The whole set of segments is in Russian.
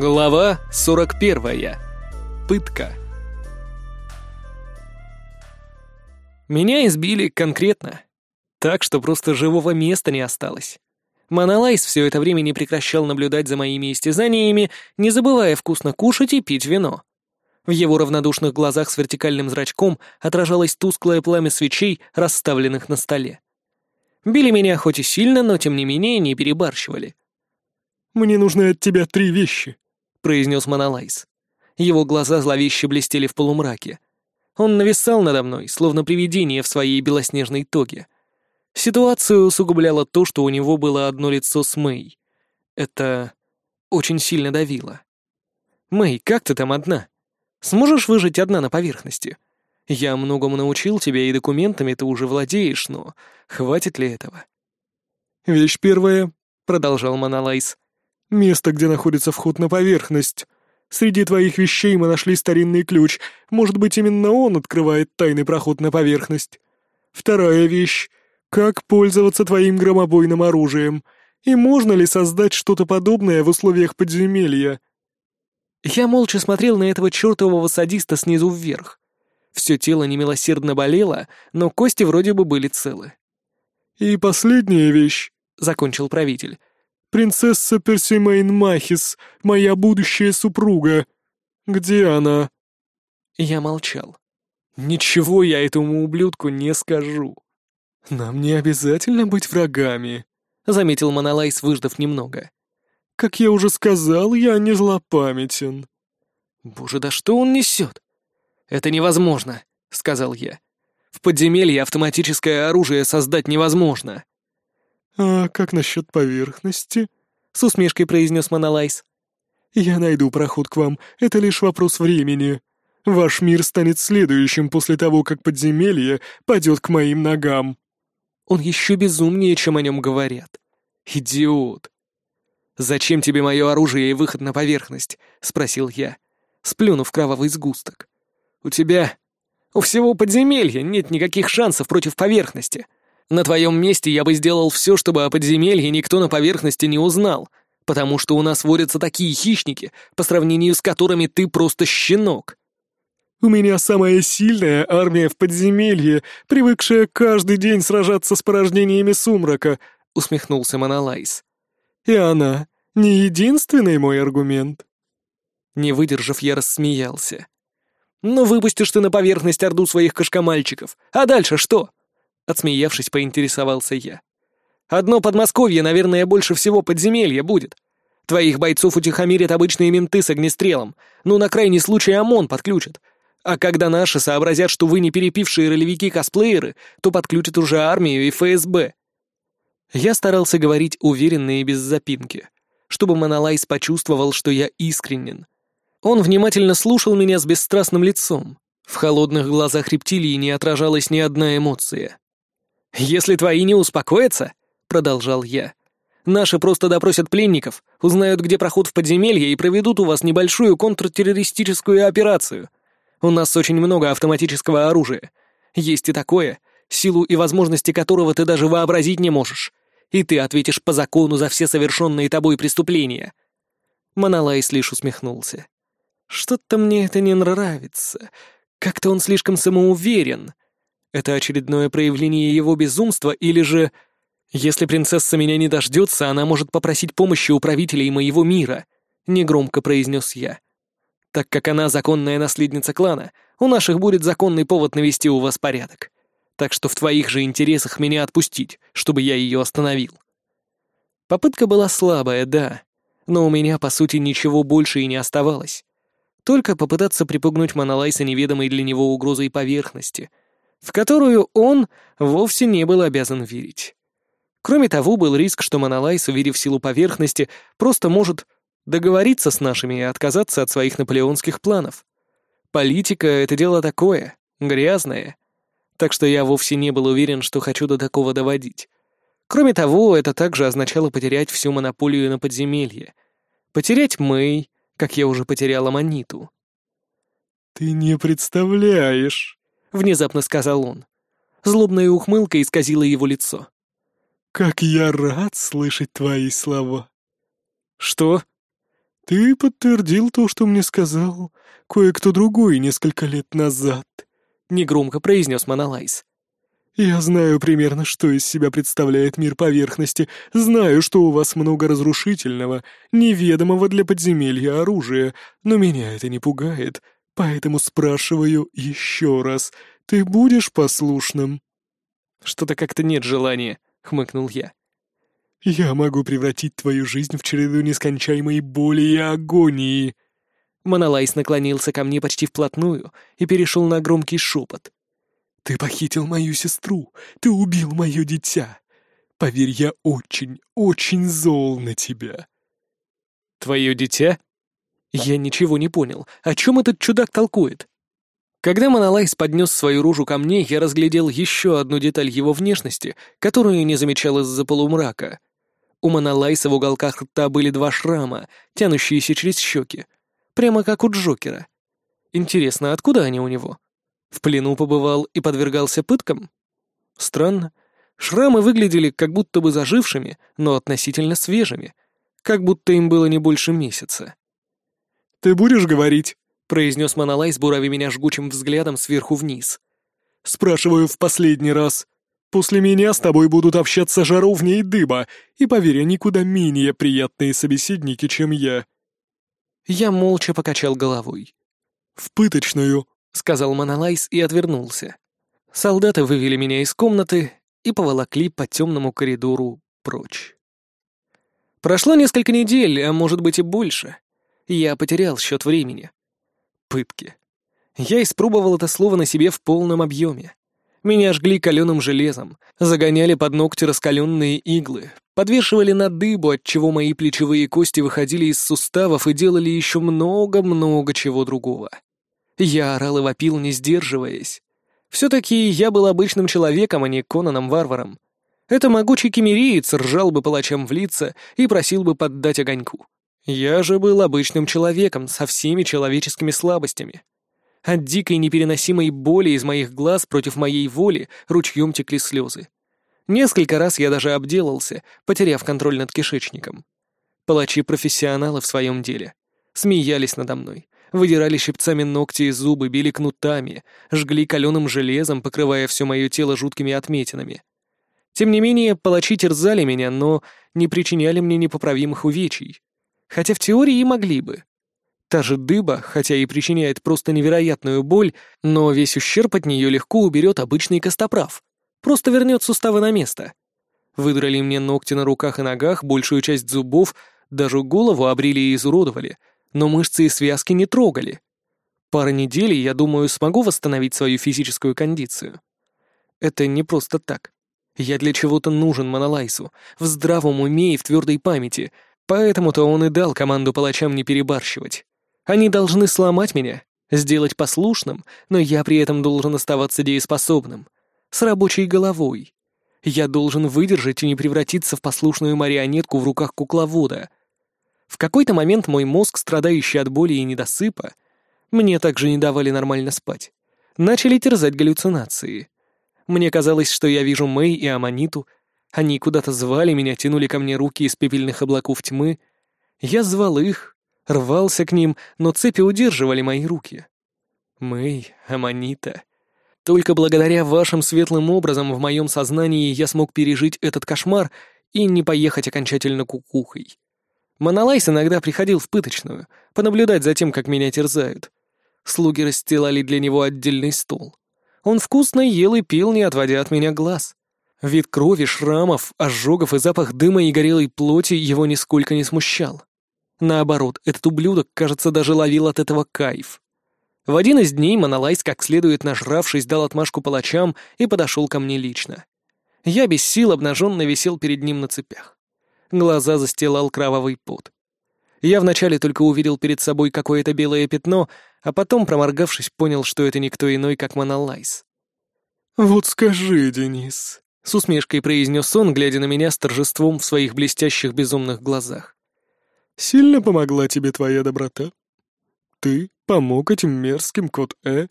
Глава 41. Пытка. Меня избили конкретно. Так, что просто живого места не осталось. Монолайс все это время не прекращал наблюдать за моими истязаниями, не забывая вкусно кушать и пить вино. В его равнодушных глазах с вертикальным зрачком отражалось тусклое пламя свечей, расставленных на столе. Били меня хоть и сильно, но тем не менее не перебарщивали. «Мне нужны от тебя три вещи», — произнес Монолайс. Его глаза зловеще блестели в полумраке. Он нависал надо мной, словно привидение в своей белоснежной тоге. Ситуацию усугубляло то, что у него было одно лицо с Мэй. Это очень сильно давило. «Мэй, как ты там одна? Сможешь выжить одна на поверхности? Я многому научил тебя, и документами ты уже владеешь, но хватит ли этого?» «Вещь первая», — продолжал Монолайс. «Место, где находится вход на поверхность. Среди твоих вещей мы нашли старинный ключ. Может быть, именно он открывает тайный проход на поверхность. Вторая вещь — как пользоваться твоим громобойным оружием, и можно ли создать что-то подобное в условиях подземелья?» Я молча смотрел на этого чертового садиста снизу вверх. Все тело немилосердно болело, но кости вроде бы были целы. «И последняя вещь», — закончил правитель, Принцесса Персимейн Махис, моя будущая супруга. Где она?» Я молчал. «Ничего я этому ублюдку не скажу». «Нам не обязательно быть врагами», — заметил Монолайс, выждав немного. «Как я уже сказал, я не злопамятен». «Боже, да что он несет?» «Это невозможно», — сказал я. «В подземелье автоматическое оружие создать невозможно». «А как насчет поверхности?» — с усмешкой произнес Монолайс. «Я найду проход к вам, это лишь вопрос времени. Ваш мир станет следующим после того, как подземелье падет к моим ногам». Он еще безумнее, чем о нем говорят. Идиот. «Зачем тебе мое оружие и выход на поверхность?» — спросил я, сплюнув кровавый сгусток. «У тебя... У всего подземелья нет никаких шансов против поверхности. На твоем месте я бы сделал все, чтобы о подземелье никто на поверхности не узнал, потому что у нас водятся такие хищники, по сравнению с которыми ты просто щенок. У меня самая сильная армия в подземелье, привыкшая каждый день сражаться с порождениями сумрака, усмехнулся Монолайс. И она не единственный мой аргумент. Не выдержав, я рассмеялся. «Ну, выпустишь ты на поверхность орду своих кошкомальчиков. А дальше что? Отсмеявшись, поинтересовался я. «Одно Подмосковье, наверное, больше всего подземелья будет. Твоих бойцов утихомирят обычные менты с огнестрелом. Ну, на крайний случай ОМОН подключат. А когда наши сообразят, что вы не перепившие ролевики-косплееры, то подключат уже армию и ФСБ». Я старался говорить уверенно и без запинки, чтобы Монолайс почувствовал, что я искренен. Он внимательно слушал меня с бесстрастным лицом. В холодных глазах рептилии не отражалась ни одна эмоция. «Если твои не успокоятся», — продолжал я, — «наши просто допросят пленников, узнают, где проход в подземелье и проведут у вас небольшую контртеррористическую операцию. У нас очень много автоматического оружия. Есть и такое, силу и возможности которого ты даже вообразить не можешь. И ты ответишь по закону за все совершенные тобой преступления». Монолайс лишь усмехнулся. «Что-то мне это не нравится. Как-то он слишком самоуверен. Это очередное проявление его безумства или же... Если принцесса меня не дождется, она может попросить помощи у правителей моего мира, — негромко произнес я. Так как она законная наследница клана, у наших будет законный повод навести у вас порядок. Так что в твоих же интересах меня отпустить, чтобы я ее остановил. Попытка была слабая, да, но у меня, по сути, ничего больше и не оставалось. Только попытаться припугнуть Монолайса неведомой для него угрозой поверхности — в которую он вовсе не был обязан верить. Кроме того, был риск, что Монолайс, увидев силу поверхности, просто может договориться с нашими и отказаться от своих наполеонских планов. Политика — это дело такое, грязное. Так что я вовсе не был уверен, что хочу до такого доводить. Кроме того, это также означало потерять всю монополию на подземелье. Потерять Мэй, как я уже потерял Аманиту. «Ты не представляешь», — внезапно сказал он. Злобная ухмылка исказила его лицо. «Как я рад слышать твои слова!» «Что?» «Ты подтвердил то, что мне сказал кое-кто другой несколько лет назад», — негромко произнес Монолайс. «Я знаю примерно, что из себя представляет мир поверхности, знаю, что у вас много разрушительного, неведомого для подземелья оружия, но меня это не пугает, поэтому спрашиваю еще раз, ты будешь послушным?» «Что-то как-то нет желания», — хмыкнул я. «Я могу превратить твою жизнь в череду нескончаемой боли и агонии». Монолайс наклонился ко мне почти вплотную и перешел на громкий шепот. «Ты похитил мою сестру, ты убил мое дитя. Поверь, я очень, очень зол на тебя». «Твое дитя?» Я ничего не понял. О чем этот чудак толкует? Когда Монолайс поднес свою ружу ко мне, я разглядел еще одну деталь его внешности, которую не замечал из-за полумрака. У Монолайса в уголках рта были два шрама, тянущиеся через щеки. Прямо как у Джокера. Интересно, откуда они у него? В плену побывал и подвергался пыткам? Странно. Шрамы выглядели как будто бы зажившими, но относительно свежими. Как будто им было не больше месяца. «Ты будешь говорить?» — произнес Монолайс, бурави меня жгучим взглядом сверху вниз. «Спрашиваю в последний раз. После меня с тобой будут общаться жаровня и дыба, и, поверь, они куда менее приятные собеседники, чем я». Я молча покачал головой. «В пыточную», — сказал Монолайс и отвернулся. Солдаты вывели меня из комнаты и поволокли по темному коридору прочь. Прошло несколько недель, а может быть и больше. Я потерял счет времени. Пытки. Я испробовал это слово на себе в полном объеме. Меня жгли каленым железом, загоняли под ногти раскаленные иглы, подвешивали на дыбу, отчего мои плечевые кости выходили из суставов и делали еще много-много чего другого. Я орал и вопил, не сдерживаясь. Все-таки я был обычным человеком, а не Конаном-варваром. Это могучий кемериец ржал бы палачам в лица и просил бы поддать огоньку. Я же был обычным человеком со всеми человеческими слабостями. От дикой непереносимой боли из моих глаз против моей воли ручьем текли слезы. Несколько раз я даже обделался, потеряв контроль над кишечником. Палачи-профессионалы в своем деле. Смеялись надо мной, выдирали щипцами ногти и зубы, били кнутами, жгли каленым железом, покрывая все мое тело жуткими отметинами. Тем не менее, палачи терзали меня, но не причиняли мне непоправимых увечий. Хотя в теории и могли бы. Та же дыба, хотя и причиняет просто невероятную боль, но весь ущерб от нее легко уберет обычный костоправ. Просто вернет суставы на место. Выдрали мне ногти на руках и ногах, большую часть зубов, даже голову обрили и изуродовали, но мышцы и связки не трогали. Пара недель, я думаю, смогу восстановить свою физическую кондицию. Это не просто так. Я для чего-то нужен Монолайсу, в здравом уме и в твердой памяти, поэтому-то он и дал команду палачам не перебарщивать. Они должны сломать меня, сделать послушным, но я при этом должен оставаться дееспособным, с рабочей головой. Я должен выдержать и не превратиться в послушную марионетку в руках кукловода. В какой-то момент мой мозг, страдающий от боли и недосыпа, мне также не давали нормально спать, начали терзать галлюцинации. Мне казалось, что я вижу Мэй и Аманиту. Они куда-то звали меня, тянули ко мне руки из пепельных облаков тьмы. Я звал их, рвался к ним, но цепи удерживали мои руки. Мэй, Аманита. Только благодаря вашим светлым образом в моем сознании я смог пережить этот кошмар и не поехать окончательно кукухой. Монолайс иногда приходил в пыточную, понаблюдать за тем, как меня терзают. Слуги расстилали для него отдельный стол. Он вкусно ел и пил, не отводя от меня глаз. Вид крови, шрамов, ожогов и запах дыма и горелой плоти его нисколько не смущал. Наоборот, этот ублюдок, кажется, даже ловил от этого кайф. В один из дней Монолайс, как следует нажравшись, дал отмашку палачам и подошел ко мне лично. Я без сил обнаженно висел перед ним на цепях. Глаза застилал кровавый пот. Я вначале только увидел перед собой какое-то белое пятно, а потом, проморгавшись, понял, что это никто иной, как Монолайс. «Вот скажи, Денис», — с усмешкой произнес он, глядя на меня с торжеством в своих блестящих безумных глазах. Сильно помогла тебе твоя доброта? Ты помог этим мерзким кот Э,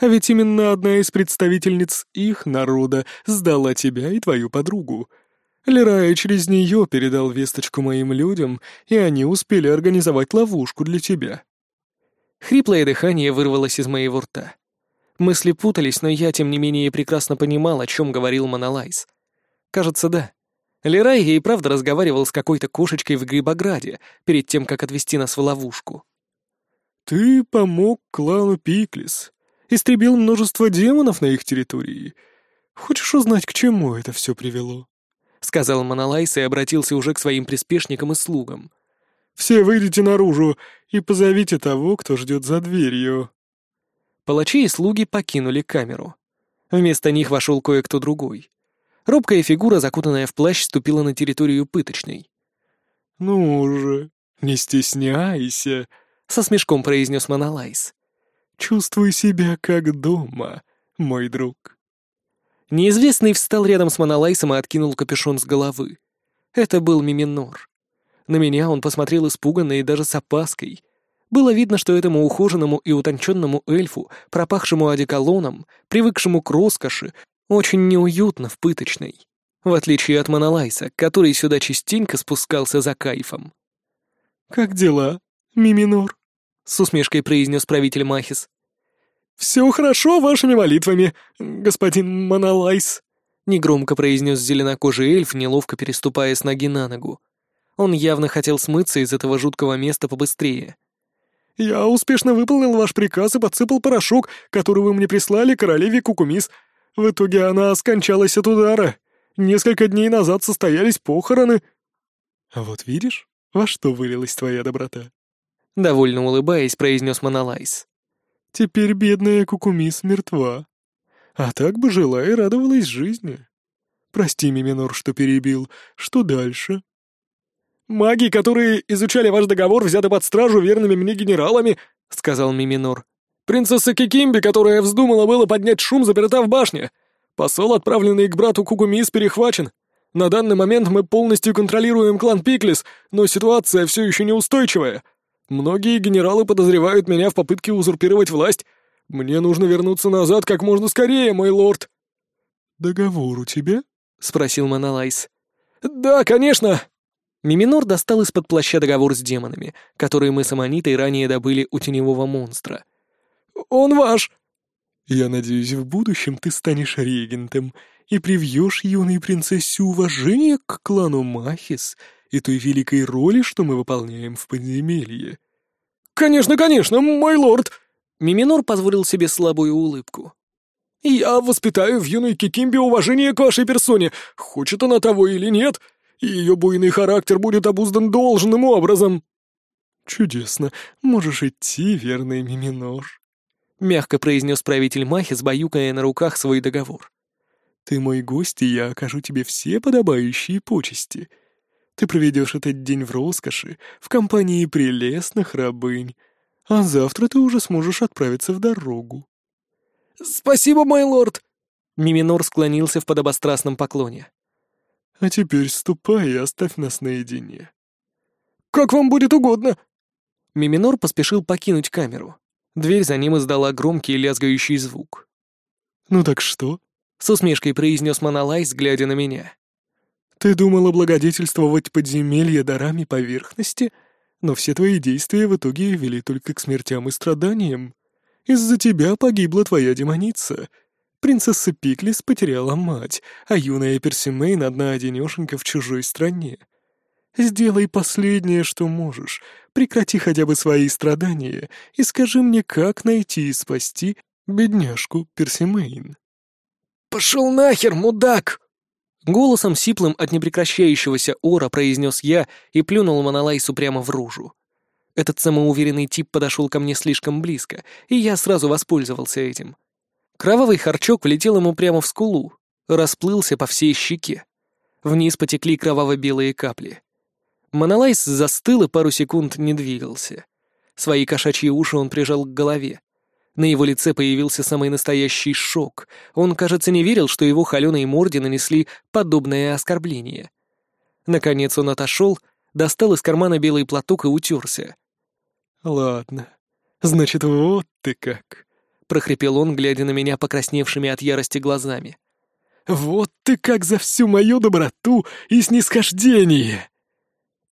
а ведь именно одна из представительниц их народа сдала тебя и твою подругу. Лерай через нее передал весточку моим людям, и они успели организовать ловушку для тебя». Хриплое дыхание вырвалось из моего рта. Мысли путались, но я, тем не менее, прекрасно понимал, о чем говорил Монолайз. Кажется, да. Лерай и правда разговаривал с какой-то кошечкой в Грибограде перед тем, как отвести нас в ловушку. «Ты помог клану Пиклис, истребил множество демонов на их территории. Хочешь узнать, к чему это все привело?» — сказал Монолайс и обратился уже к своим приспешникам и слугам. «Все выйдите наружу и позовите того, кто ждет за дверью». Палачи и слуги покинули камеру. Вместо них вошел кое-кто другой. Робкая фигура, закутанная в плащ, ступила на территорию пыточной. «Ну же, не стесняйся», — со смешком произнес Монолайс. «Чувствуй себя как дома, мой друг». Неизвестный встал рядом с Монолайсом и откинул капюшон с головы. Это был Миминор. На меня он посмотрел испуганно и даже с опаской. Было видно, что этому ухоженному и утонченному эльфу, пропахшему одеколоном, привыкшему к роскоши, очень неуютно в пыточной. В отличие от Монолайса, который сюда частенько спускался за кайфом. «Как дела, Миминор?» — с усмешкой произнес правитель Махис. «Все хорошо вашими молитвами, господин Монолайс», — негромко произнес зеленокожий эльф, неловко переступая с ноги на ногу. Он явно хотел смыться из этого жуткого места побыстрее. «Я успешно выполнил ваш приказ и подсыпал порошок, который вы мне прислали королеве Кукумис. В итоге она скончалась от удара. Несколько дней назад состоялись похороны». «А вот видишь, во что вылилась твоя доброта?» Довольно улыбаясь, произнес Монолайс. «Теперь бедная Кукумис мертва. А так бы жила и радовалась жизни. Прости, Миминор, что перебил. Что дальше?» «Маги, которые изучали ваш договор, взяты под стражу верными мне генералами», — сказал Миминор. «Принцесса Кикимби, которая вздумала было поднять шум, заперта в башне. Посол, отправленный к брату Кугумис, перехвачен. На данный момент мы полностью контролируем клан Пиклис, но ситуация все еще неустойчивая. Многие генералы подозревают меня в попытке узурпировать власть. Мне нужно вернуться назад как можно скорее, мой лорд». «Договор у тебя?» — спросил Монолайс. «Да, конечно!» Миминор достал из-под плаща договор с демонами, который мы с Аманитой ранее добыли у теневого монстра. «Он ваш!» «Я надеюсь, в будущем ты станешь регентом и привьешь юной принцессе уважение к клану Махис и той великой роли, что мы выполняем в подземелье». «Конечно, конечно, мой лорд!» Миминор позволил себе слабую улыбку. «Я воспитаю в юной Кикимбе уважение к вашей персоне, хочет она того или нет и ее буйный характер будет обуздан должным образом». «Чудесно. Можешь идти, верный Миминор», — мягко произнес правитель Махис, баюкая на руках свой договор. «Ты мой гость, и я окажу тебе все подобающие почести. Ты проведешь этот день в роскоши, в компании прелестных рабынь, а завтра ты уже сможешь отправиться в дорогу». «Спасибо, мой лорд!» Миминор склонился в подобострастном поклоне. А теперь ступай и оставь нас наедине». «Как вам будет угодно!» Миминор поспешил покинуть камеру. Дверь за ним издала громкий лязгающий звук. «Ну так что?» — с усмешкой произнес Монолайс, глядя на меня. «Ты думал облагодетельствовать подземелье дарами поверхности, но все твои действия в итоге вели только к смертям и страданиям. Из-за тебя погибла твоя демоница, Принцесса Пиклис потеряла мать, а юная Персимейн одна-одинешенька в чужой стране. Сделай последнее, что можешь. Прекрати хотя бы свои страдания и скажи мне, как найти и спасти бедняжку Персимейн. «Пошел нахер, мудак!» Голосом сиплым от непрекращающегося ора произнес я и плюнул Монолайсу прямо в ружу. Этот самоуверенный тип подошел ко мне слишком близко, и я сразу воспользовался этим. Кровавый харчок влетел ему прямо в скулу, расплылся по всей щеке. Вниз потекли кроваво-белые капли. Монолайс застыл и пару секунд не двигался. Свои кошачьи уши он прижал к голове. На его лице появился самый настоящий шок. Он, кажется, не верил, что его холеной морде нанесли подобное оскорбление. Наконец он отошел, достал из кармана белый платок и утерся. «Ладно, значит, вот ты как», прохрипел он, глядя на меня покрасневшими от ярости глазами. Вот ты как за всю мою доброту и снисхождение!»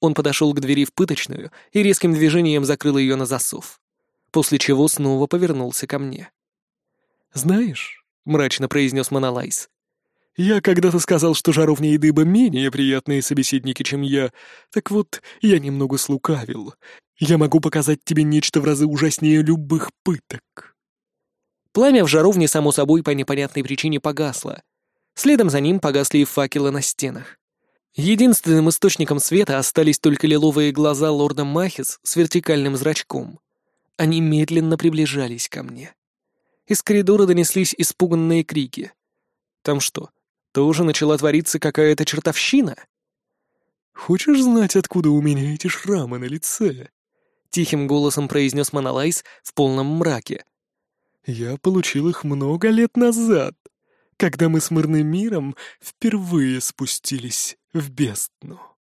Он подошел к двери в пыточную и резким движением закрыл ее на засов, после чего снова повернулся ко мне. «Знаешь», — мрачно произнес Монолайс, «я когда-то сказал, что жаровня и дыба менее приятные собеседники, чем я. Так вот, я немного слукавил. Я могу показать тебе нечто в разы ужаснее любых пыток». Пламя в жаровне, само собой, по непонятной причине погасло. Следом за ним погасли и факелы на стенах. Единственным источником света остались только лиловые глаза лорда Махис с вертикальным зрачком. Они медленно приближались ко мне. Из коридора донеслись испуганные крики. Там что, тоже начала твориться какая-то чертовщина? «Хочешь знать, откуда у меня эти шрамы на лице?» Тихим голосом произнес Монолайс в полном мраке. «Я получил их много лет назад, когда мы с мирным миром впервые спустились в бездну.